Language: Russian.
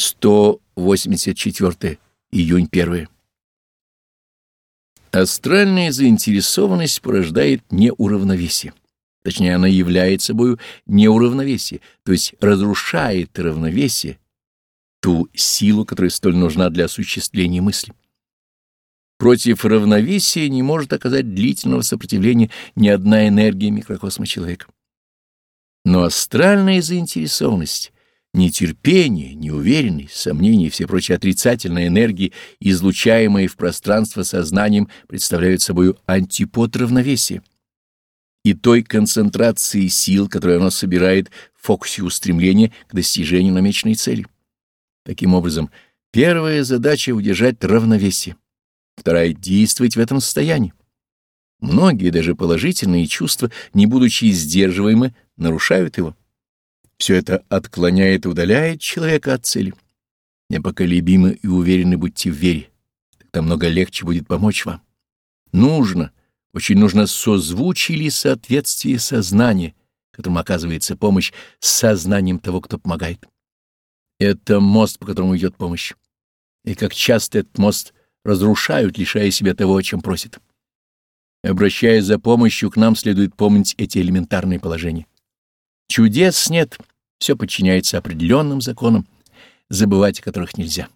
184 июнь 1 Астральная заинтересованность порождает неуравновесие. Точнее, она является собой неуравновесие, то есть разрушает равновесие, ту силу, которая столь нужна для осуществления мысли. Против равновесия не может оказать длительного сопротивления ни одна энергия микрокосма человека. Но астральная заинтересованность, нетерпение, неуверенность, сомнения и все прочие отрицательные энергии, излучаемые в пространство сознанием, представляют собой антипод равновесия и той концентрации сил, которую оно собирает в фокусе устремления к достижению намеченной цели. Таким образом, первая задача — удержать равновесие, вторая — действовать в этом состоянии. Многие, даже положительные чувства, не будучи сдерживаемы, нарушают его. Все это отклоняет и удаляет человека от цели. Непоколебимы и уверены будьте в вере. Тогда много легче будет помочь вам. Нужно, очень нужно созвучие или соответствие сознания, которому оказывается помощь, с сознанием того, кто помогает. Это мост, по которому идет помощь. И как часто этот мост разрушают, лишая себя того, о чем просят. Обращаясь за помощью, к нам следует помнить эти элементарные положения. Чудес нет, все подчиняется определенным законам, забывать о которых нельзя.